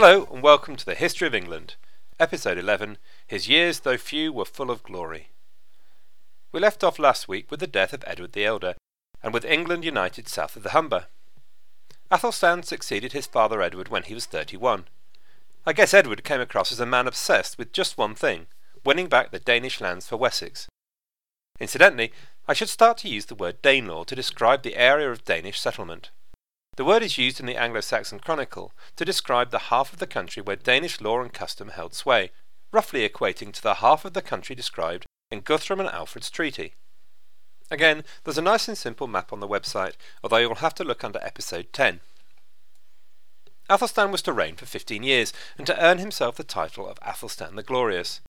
Hello, and welcome to the History of England, Episode 11 His Years, Though Few, Were Full of Glory. We left off last week with the death of Edward the Elder, and with England united south of the Humber. Athelstan succeeded his father Edward when he was 31. I guess Edward came across as a man obsessed with just one thing winning back the Danish lands for Wessex. Incidentally, I should start to use the word Danelaw to describe the area of Danish settlement. The word is used in the Anglo Saxon Chronicle to describe the half of the country where Danish law and custom held sway, roughly equating to the half of the country described in Guthrum and Alfred's treaty. Again, there's a nice and simple map on the website, although you'll have to look under episode 10. Athelstan was to reign for 15 years and to earn himself the title of Athelstan the Glorious.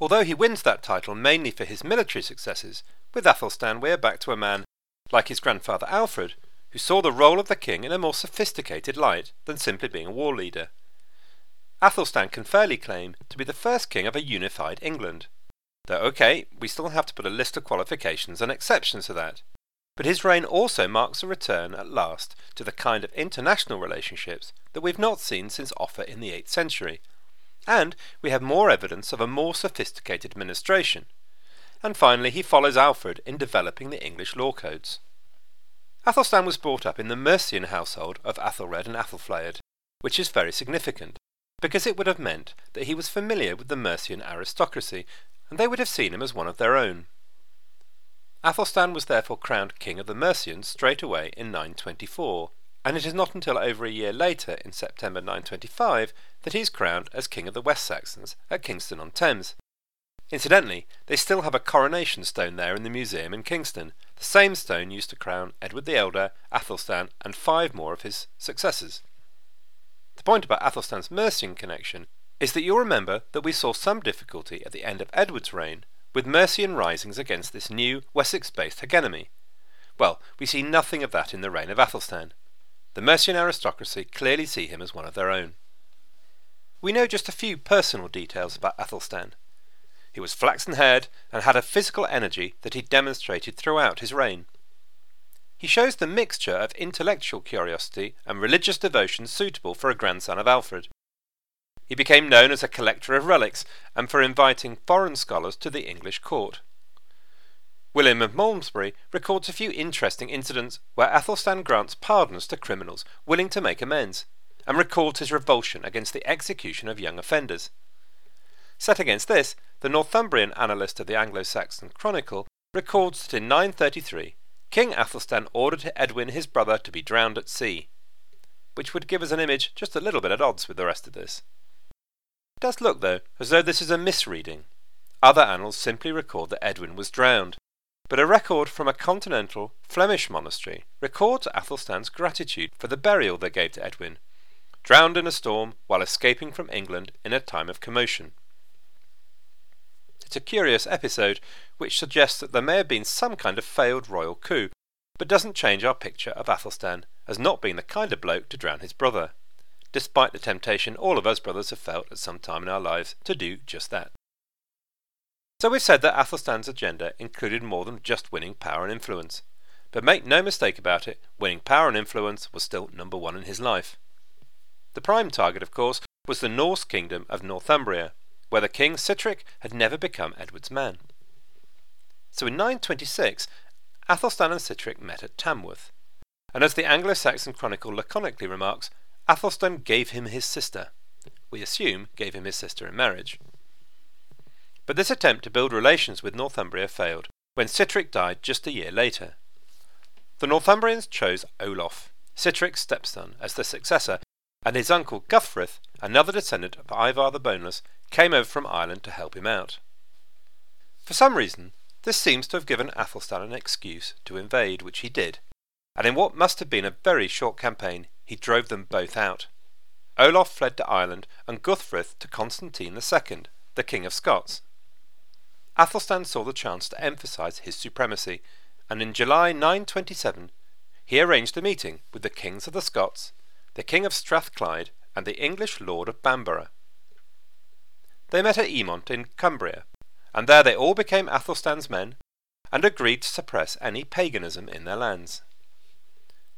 Although he wins that title mainly for his military successes, with Athelstan we are back to a man, like his grandfather Alfred, who saw the role of the king in a more sophisticated light than simply being a war leader. Athelstan can fairly claim to be the first king of a unified England. Though, okay, we still have to put a list of qualifications and exceptions to that. But his reign also marks a return at last to the kind of international relationships that we've not seen since Offa in the 8th century. And we have more evidence of a more sophisticated administration. And finally, he follows Alfred in developing the English law codes. Athelstan was brought up in the Mercian household of Athelred and Athelflaed, which is very significant, because it would have meant that he was familiar with the Mercian aristocracy, and they would have seen him as one of their own. Athelstan was therefore crowned King of the Mercians straight away in 924, and it is not until over a year later, in September 925, that he is crowned as King of the West Saxons at Kingston on Thames. Incidentally, they still have a coronation stone there in the museum in Kingston, the same stone used to crown Edward the Elder, Athelstan, and five more of his successors. The point about Athelstan's Mercian connection is that you'll remember that we saw some difficulty at the end of Edward's reign with Mercian risings against this new Wessex based hegemony. Well, we see nothing of that in the reign of Athelstan. The Mercian aristocracy clearly see him as one of their own. We know just a few personal details about Athelstan. He was flaxen haired and had a physical energy that he demonstrated throughout his reign. He shows the mixture of intellectual curiosity and religious devotion suitable for a grandson of Alfred. He became known as a collector of relics and for inviting foreign scholars to the English court. William of Malmesbury records a few interesting incidents where Athelstan grants pardons to criminals willing to make amends, and records his revulsion against the execution of young offenders. Set against this, the Northumbrian annalist of the Anglo Saxon Chronicle records that in 933 King Athelstan ordered Edwin his brother to be drowned at sea, which would give us an image just a little bit at odds with the rest of this. It does look, though, as though this is a misreading. Other annals simply record that Edwin was drowned, but a record from a continental Flemish monastery records Athelstan's gratitude for the burial they gave to Edwin, drowned in a storm while escaping from England in a time of commotion. It's a curious episode which suggests that there may have been some kind of failed royal coup, but doesn't change our picture of Athelstan as not being the kind of bloke to drown his brother, despite the temptation all of us brothers have felt at some time in our lives to do just that. So we've said that Athelstan's agenda included more than just winning power and influence. But make no mistake about it, winning power and influence was still number one in his life. The prime target, of course, was the Norse kingdom of Northumbria, where the king Sihtric had never become Edward's man. So in 926, Athelstan and Sihtric met at Tamworth, and as the Anglo Saxon Chronicle laconically remarks, Athelstan gave him his sister. We assume gave him his sister in marriage. But this attempt to build relations with Northumbria failed when Sihtric died just a year later. The Northumbrians chose Olaf, Sihtric's stepson, as the successor, and his uncle Guthfrith, another descendant of Ivar the Boneless, came over from Ireland to help him out. For some reason, this seems to have given Athelstan an excuse to invade, which he did, and in what must have been a very short campaign, he drove them both out. Olaf fled to Ireland and Guthfrith to Constantine II, the King of Scots. Athelstan saw the chance to emphasize his supremacy, and in July 927 he arranged a meeting with the kings of the Scots, the King of Strathclyde, and the English Lord of Bamborough. They met at Eamont in Cumbria, and there they all became Athelstan's men and agreed to suppress any paganism in their lands.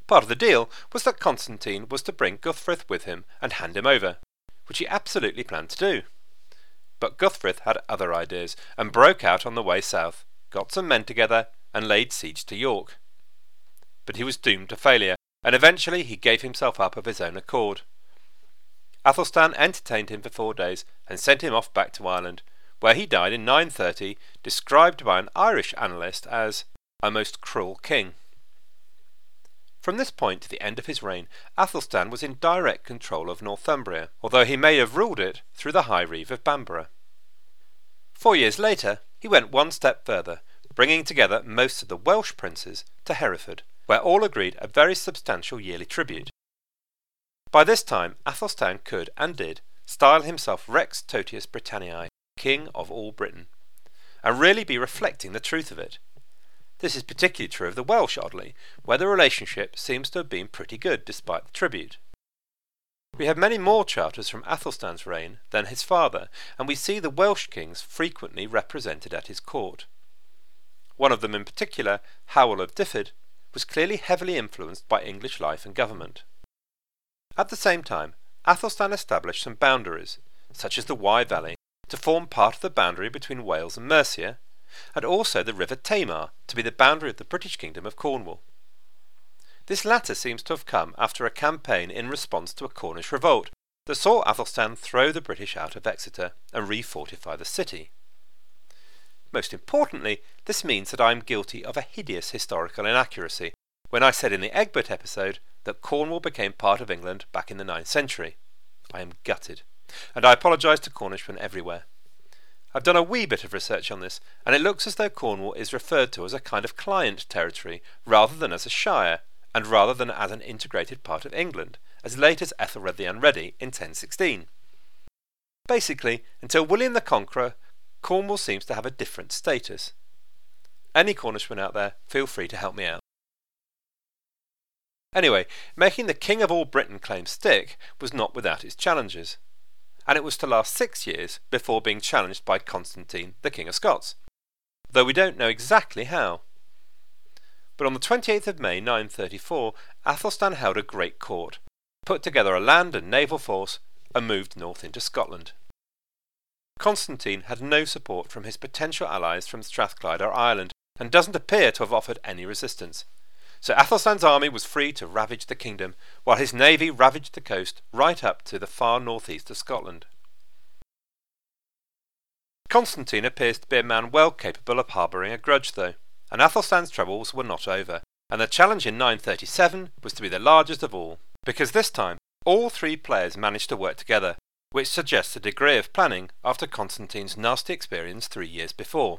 Part of the deal was that Constantine was to bring Guthfrith with him and hand him over, which he absolutely planned to do. But Guthfrith had other ideas and broke out on the way south, got some men together, and laid siege to York. But he was doomed to failure, and eventually he gave himself up of his own accord. Athelstan entertained him for four days and sent him off back to Ireland, where he died in 930, described by an Irish annalist as a most cruel king. From this point to the end of his reign, Athelstan was in direct control of Northumbria, although he may have ruled it through the high reeve of Bamborough. Four years later, he went one step further, bringing together most of the Welsh princes to Hereford, where all agreed a very substantial yearly tribute. By this time, Athelstan could, and did, style himself Rex Totius Britanniae, King of all Britain, and really be reflecting the truth of it. This is particularly true of the Welsh, oddly, where the relationship seems to have been pretty good despite the tribute. We have many more charters from Athelstan's reign than his father, and we see the Welsh kings frequently represented at his court. One of them in particular, Howell of Dyfed, was clearly heavily influenced by English life and government. At the same time, Athelstan established some boundaries, such as the Wye Valley, to form part of the boundary between Wales and Mercia, and also the River Tamar to be the boundary of the British Kingdom of Cornwall. This latter seems to have come after a campaign in response to a Cornish revolt that saw Athelstan throw the British out of Exeter and refortify the city. Most importantly, this means that I am guilty of a hideous historical inaccuracy when I said in the Egbert episode that Cornwall became part of England back in the 9th century. I am gutted, and I apologise to Cornishmen everywhere. I've done a wee bit of research on this, and it looks as though Cornwall is referred to as a kind of client territory rather than as a shire, and rather than as an integrated part of England, as late as Ethelred the Unready in 1016. Basically, until William the Conqueror, Cornwall seems to have a different status. Any Cornishmen out there, feel free to help me out. Anyway, making the King of all Britain claim stick was not without its challenges and it was to last six years before being challenged by Constantine, the King of Scots, though we don't know exactly how. But on the 28th of May 934, Athelstan held a great court, put together a land and naval force, and moved north into Scotland. Constantine had no support from his potential allies from Strathclyde or Ireland, and doesn't appear to have offered any resistance, so Athelstan's army was free to ravage the kingdom, while his navy ravaged the coast right up to the far northeast of Scotland. Constantine appears to be a man well capable of harbouring a grudge, though, and Athelstan's troubles were not over, and the challenge in 937 was to be the largest of all, because this time all three players managed to work together, which suggests a degree of planning after Constantine's nasty experience three years before.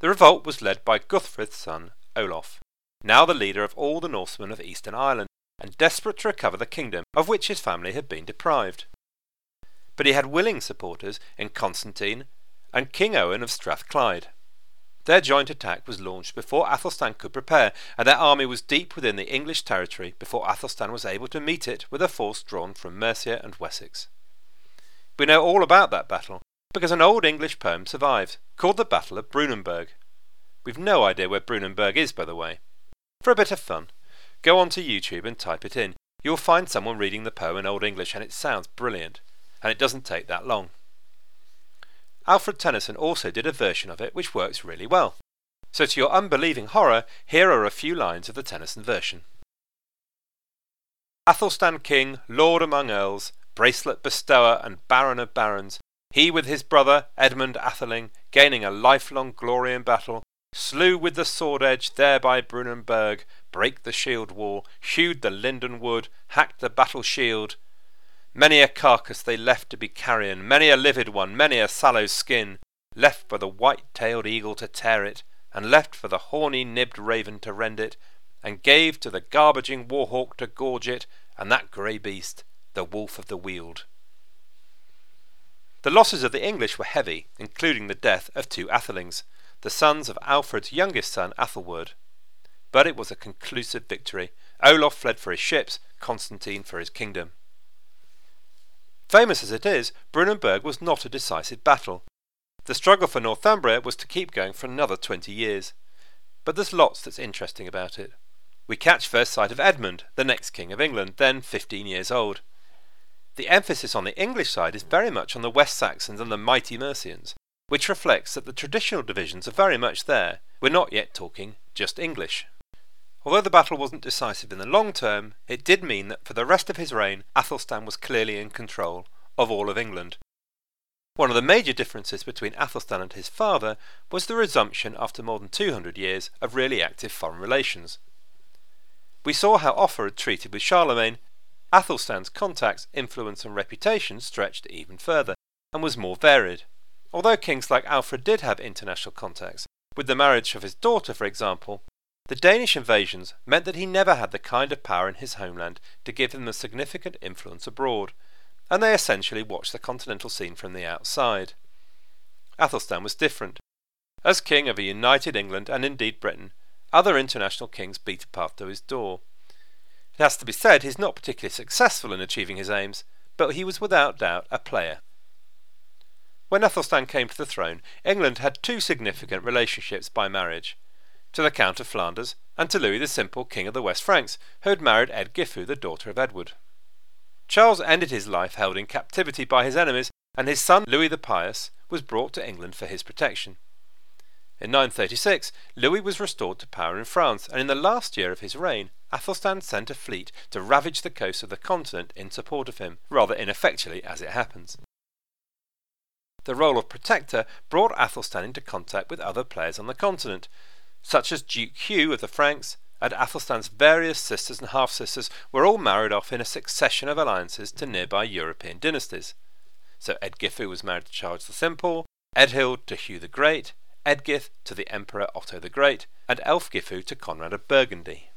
The revolt was led by Guthfrith's son, Olaf now the leader of all the Norsemen of Eastern Ireland, and desperate to recover the kingdom of which his family had been deprived. But he had willing supporters in Constantine and King Owen of Strathclyde. Their joint attack was launched before Athelstan could prepare, and their army was deep within the English territory before Athelstan was able to meet it with a force drawn from Mercia and Wessex. We know all about that battle because an old English poem survives, called the Battle of Brunanburh. We've no idea where Brunanburh is, by the way. For a bit of fun, go onto YouTube and type it in. You'll find someone reading the poem in Old English and it sounds brilliant, and it doesn't take that long. Alfred Tennyson also did a version of it which works really well. So to your unbelieving horror, here are a few lines of the Tennyson version. Athelstan King, Lord among earls, bracelet bestower and baron of barons, he with his brother Edmund Atheling, gaining a lifelong glory in battle, Slew with the sword edge there by Brunanburh, brake the shield wall, hewed the linden wood, hacked the battle shield. Many a carcass they left to be carrion, many a livid one, many a sallow skin, left for the white-tailed eagle to tear it, and left for the horny-nibbed raven to rend it, and gave to the garbaging warhawk to gorge it, and that grey beast, the wolf of the weald. The losses of the English were heavy, including the death of two Athelings, the sons of Alfred's youngest son Athelweard. But it was a conclusive victory. Olaf fled for his ships, Constantine for his kingdom. Famous as it is, Brunanburh was not a decisive battle. The struggle for Northumbria was to keep going for another twenty years. But there's lots that's interesting about it. we catch first sight of Edmund, the next King of England, then 15 years old. The emphasis on the English side is very much on the West Saxons and the mighty Mercians, which reflects that the traditional divisions are very much there. We're not yet talking just English. Although the battle wasn't decisive in the long term, it did mean that for the rest of his reign, Athelstan was clearly in control of all of England. One of the major differences between Athelstan and his father was the resumption after more than 200 years of really active foreign relations. We saw how Offa had treated with Charlemagne. Athelstan's contacts, influence, and reputation stretched even further and was more varied. Although kings like Alfred did have international contacts, with the marriage of his daughter, for example, the Danish invasions meant that he never had the kind of power in his homeland to give him a significant influence abroad, and they essentially watched the continental scene from the outside. Athelstan was different. As king of a united England and indeed Britain, other international kings beat a path to his door. It has to be said he's not particularly successful in achieving his aims, but he was without doubt a player. When Athelstan came to the throne, England had two significant relationships by marriage to the Count of Flanders and to Louis the Simple, King of the West Franks, who had married Eadgifu, the daughter of Edward. Charles ended his life held in captivity by his enemies, and his son Louis the Pious was brought to England for his protection. In 936, Louis was restored to power in France, and in the last year of his reign, Athelstan sent a fleet to ravage the coasts of the continent in support of him, rather ineffectually as it happens. The role of protector brought Athelstan into contact with other players on the continent, such as Duke Hugh of the Franks, and Athelstan's various sisters and half sisters were all married off in a succession of alliances to nearby European dynasties. So Edgifu was married to Charles the Simple, Edhild to Hugh the Great, Edgith to the Emperor Otto the Great, and Elfgifu to Conrad of Burgundy.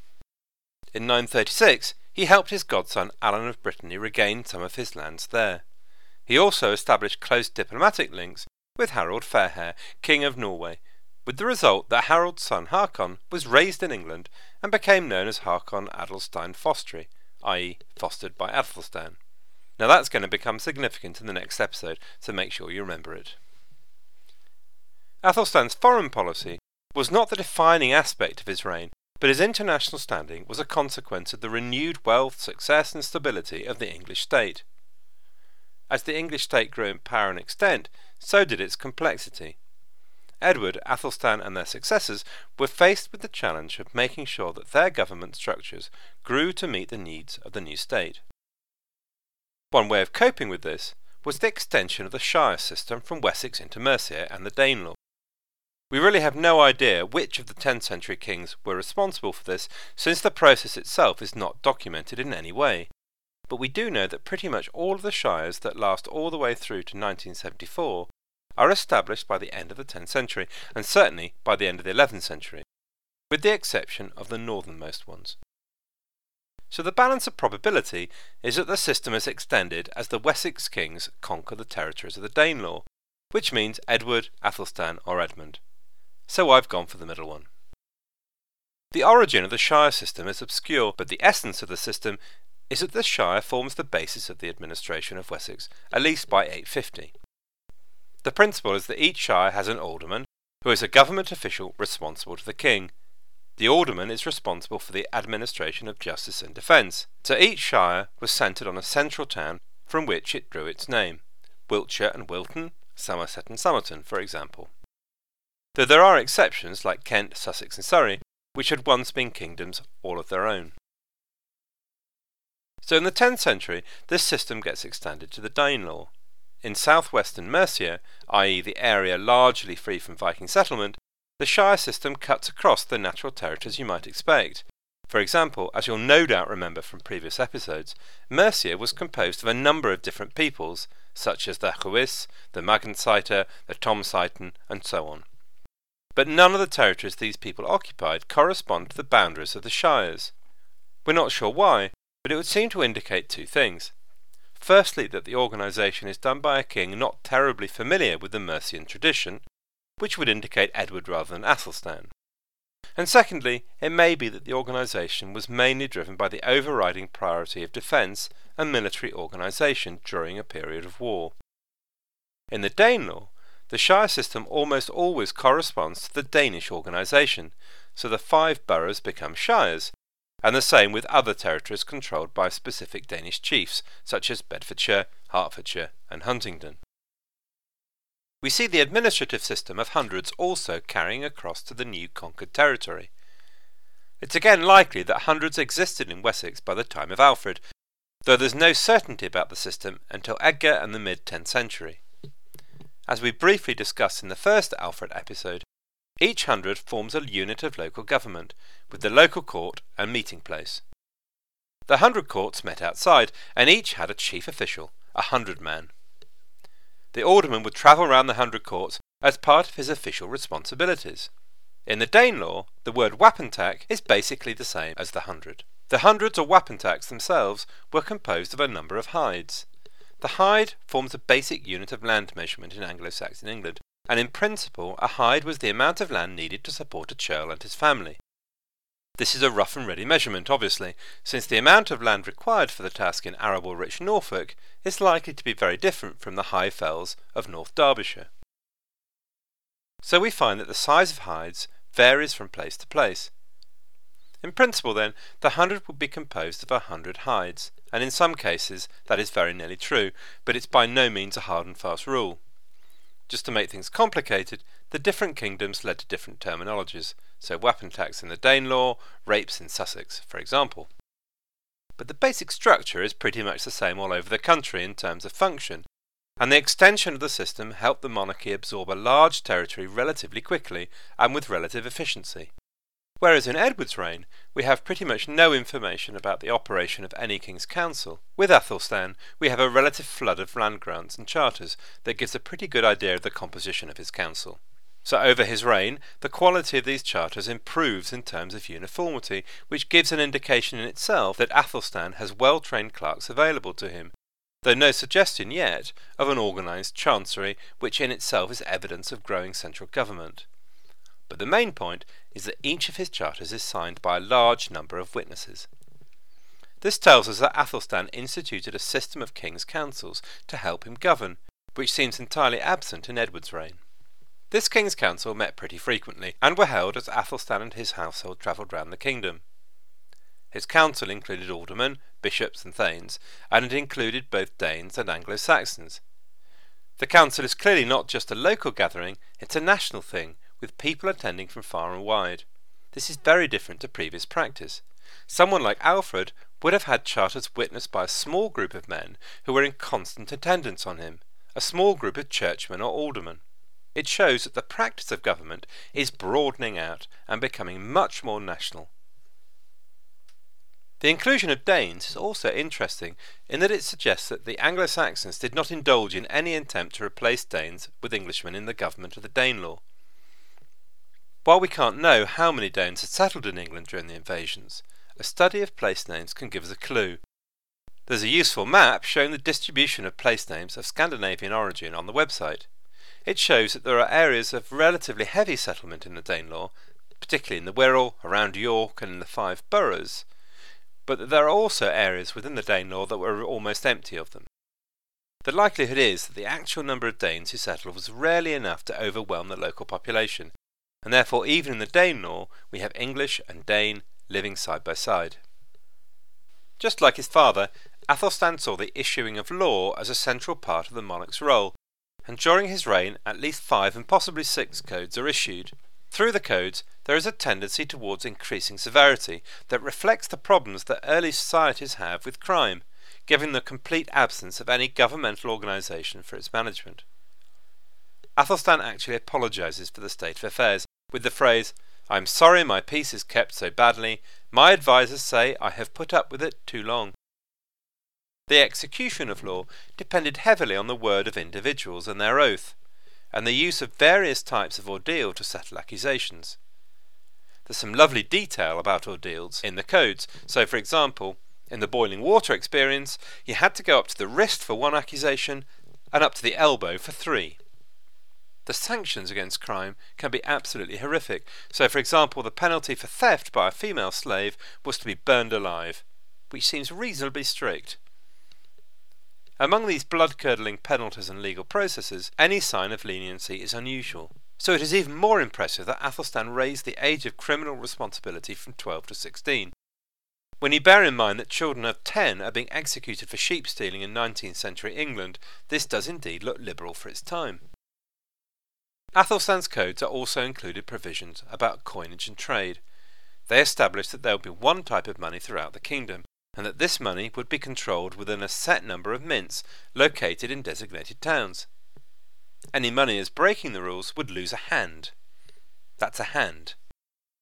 In 936, he helped his godson Alan of Brittany regain some of his lands there. He also established close diplomatic links with Harold Fairhair, King of Norway, with the result that Harold's son Hakon was raised in England and became known as Hakon Adelstein Fostri, i.e., fostered by Athelstan. Now that's going to become significant in the next episode, so make sure you remember it. Athelstan's foreign policy was not the defining aspect of his reign, but his international standing was a consequence of the renewed wealth, success, and stability of the English state. As the English state grew in power and extent, so did its complexity. Edward, Athelstan, and their successors were faced with the challenge of making sure that their government structures grew to meet the needs of the new state. One way of coping with this was the extension of the shire system from Wessex into Mercia and the Danelaw. We really have no idea which of the 10th century kings were responsible for this, since the process itself is not documented in any way but we do know that pretty much all of the shires that last all the way through to 1974 are established by the end of the 10th century, and certainly by the end of the 11th century, with the exception of the northernmost ones. So the balance of probability is that the system is extended as the Wessex kings conquer the territories of the Danelaw, which means Edward, Athelstan, or Edmund. So I've gone for the middle one. The origin of the shire system is obscure, but the essence of the system is that the Shire forms the basis of the administration of Wessex, at least by 850. The principle is that each Shire has an alderman, who is a government official responsible to the king. The alderman is responsible for the administration of justice and defence, so each Shire was centred on a central town from which it drew its name Wiltshire and Wilton, Somerset and Somerton, for example. Though there are exceptions like Kent, Sussex, and Surrey, which had once been kingdoms all of their own. So in the 10th century, this system gets extended to the Danelaw. In southwestern Mercia, i.e., the area largely free from Viking settlement, the Shire system cuts across the natural territories you might expect. For example, as you'll no doubt remember from previous episodes, Mercia was composed of a number of different peoples, such as the Huis, the Magonsæte, the Tomsæte, and so on. But none of the territories these people occupied correspond to the boundaries of the shires. We're not sure why, but it would seem to indicate two things. Firstly, that the organisation is done by a king not terribly familiar with the Mercian tradition, which would indicate Edward rather than Athelstan. And secondly, it may be that the organisation was mainly driven by the overriding priority of defence and military organisation during a period of war. In the Danelaw, the shire system almost always corresponds to the Danish organisation, so the five boroughs become shires, and the same with other territories controlled by specific Danish chiefs, such as Bedfordshire, Hertfordshire, and Huntingdon. We see the administrative system of hundreds also carrying across to the new conquered territory. It's again likely that hundreds existed in Wessex by the time of Alfred, though there's no certainty about the system until Edgar and the mid 10th century. As we briefly discussed in the first Alfred episode, each hundred forms a unit of local government, with the local court and meeting place. The hundred courts met outside, and each had a chief official, a hundred man the alderman would travel round the hundred courts as part of his official responsibilities. In the Danelaw, the word wapentake is basically the same as the hundred. The hundreds or wapentakes themselves were composed of a number of hides. The hide forms a basic unit of land measurement in Anglo-Saxon England, and in principle a hide was the amount of land needed to support a churl and his family. This is a rough and ready measurement, obviously, since the amount of land required for the task in arable-rich Norfolk is likely to be very different from the high fells of North Derbyshire. So we find that the size of hides varies from place to place. In principle, then, the hundred would be composed of a hundred hides, and in some cases that is very nearly true, but it's by no means a hard and fast rule. Just to make things complicated, the different kingdoms led to different terminologies, so wapentakes in the Danelaw, rapes in Sussex, for example. But the basic structure is pretty much the same all over the country in terms of function, and the extension of the system helped the monarchy absorb a large territory relatively quickly and with relative efficiency. Whereas in Edward's reign, we have pretty much no information about the operation of any king's council. With Athelstan, we have a relative flood of land grants and charters that gives a pretty good idea of the composition of his council. So over his reign, the quality of these charters improves in terms of uniformity, which gives an indication in itself that Athelstan has well-trained clerks available to him, though no suggestion yet of an organised chancery, which in itself is evidence of growing central government. But the main point is that each of his charters is signed by a large number of witnesses. This tells us that Athelstan instituted a system of king's councils to help him govern, which seems entirely absent in Edward's reign. This king's council met pretty frequently, and were held as Athelstan and his household travelled round the kingdom. His council included aldermen, bishops, and thanes, and it included both Danes and Anglo Saxons. The council is clearly not just a local gathering, it's a national thing, with people attending from far and wide. This is very different to previous practice. Someone like Alfred would have had charters witnessed by a small group of men who were in constant attendance on him, a small group of churchmen or aldermen. It shows that the practice of government is broadening out and becoming much more national. The inclusion of Danes is also interesting in that it suggests that the Anglo-Saxons did not indulge in any attempt to replace Danes with Englishmen in the government of the Danelaw. While we can't know how many Danes had settled in England during the invasions, a study of place names can give us a clue. There's a useful map showing the distribution of place names of Scandinavian origin on the website. It shows that there are areas of relatively heavy settlement in the Danelaw, particularly in the Wirral, around York, and in the five boroughs, but that there are also areas within the Danelaw that were almost empty of them. The likelihood is that the actual number of Danes who settled was rarely enough to overwhelm the local population, and therefore even in the Danelaw we have English and Dane living side by side. Just like his father, Athelstan saw the issuing of law as a central part of the monarch's role, and during his reign at least five and possibly six codes are issued. Through the codes, there is a tendency towards increasing severity that reflects the problems that early societies have with crime, given the complete absence of any governmental organisation for its management. Athelstan actually apologises for the state of affairs with the phrase, I am sorry my peace is kept so badly. My advisers say I have put up with it too long. The execution of law depended heavily on the word of individuals and their oath, and the use of various types of ordeal to settle accusations. There's some lovely detail about ordeals in the codes. So, for example, in the boiling water experience, you had to go up to the wrist for one accusation and up to the elbow for three the sanctions against crime can be absolutely horrific. So, for example, the penalty for theft by a female slave was to be burned alive, which seems reasonably strict. Among these blood curdling penalties and legal processes, any sign of leniency is unusual. So it is even more impressive that Athelstan raised the age of criminal responsibility from 12 to 16. When you bear in mind that children of 10 are being executed for sheep stealing in 19th century England, this does indeed look liberal for its time. Athelstan's codes are also included provisions about coinage and trade. They established that there would be one type of money throughout the kingdom, and that this money would be controlled within a set number of mints located in designated towns. Any moneyers breaking the rules would lose a hand. That's a hand.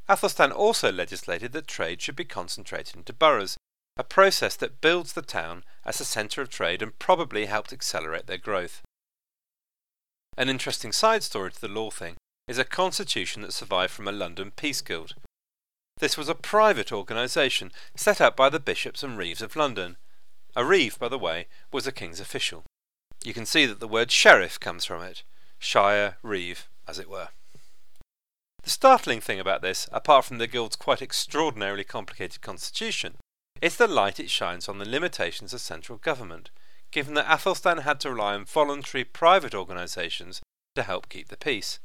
Athelstan also legislated that trade should be concentrated into boroughs, a process that builds the town as a centre of trade and probably helped accelerate their growth. An interesting side story to the law thing is a constitution that survived from a London peace guild. This was a private organisation set up by the bishops and reeves of London. A reeve, by the way, was a king's official. You can see that the word sheriff comes from it. Shire, reeve, as it were. The startling thing about this, apart from the Guild's quite extraordinarily complicated constitution, is the light it shines on the limitations of central government, given that Athelstan had to rely on voluntary private organisations to help keep the peace.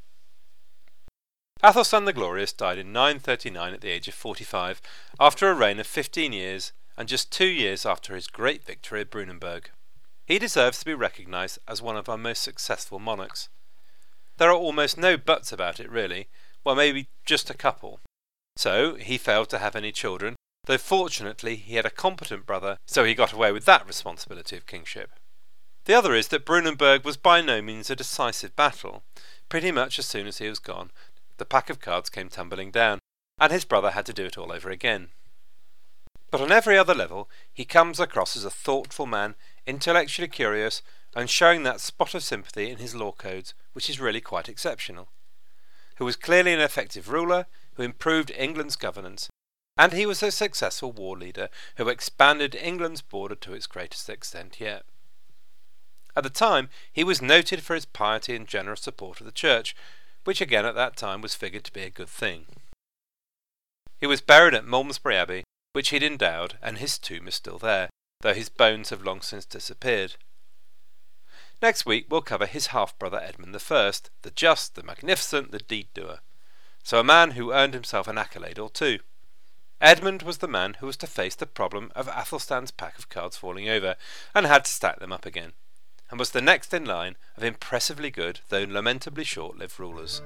Athelstan the Glorious died in 939 at the age of 45, after a reign of 15 years and just two years after his great victory at Brunanburh. He deserves to be recognised as one of our most successful monarchs. There are almost no buts about it, really, well, maybe just a couple. So, he failed to have any children, though fortunately he had a competent brother, so he got away with that responsibility of kingship. The other is that Brunanburh was by no means a decisive battle. Pretty much as soon as he was gone, the pack of cards came tumbling down, and his brother had to do it all over again. But on every other level, he comes across as a thoughtful man, intellectually curious, and showing that spot of sympathy in his law codes which is really quite exceptional who was clearly an effective ruler who improved England's governance, and he was a successful war leader who expanded England's border to its greatest extent yet. At the time, he was noted for his piety and generous support of the church, which again at that time was figured to be a good thing. He was buried at Malmesbury Abbey, which he'd endowed, and his tomb is still there, though his bones have long since disappeared. Next week we'll cover his half brother Edmund I, the just, the magnificent, the deed doer. So a man who earned himself an accolade or two. Edmund was the man who was to face the problem of Athelstan's pack of cards falling over, and had to stack them up again, and was the next in line of impressively good, though lamentably short lived rulers.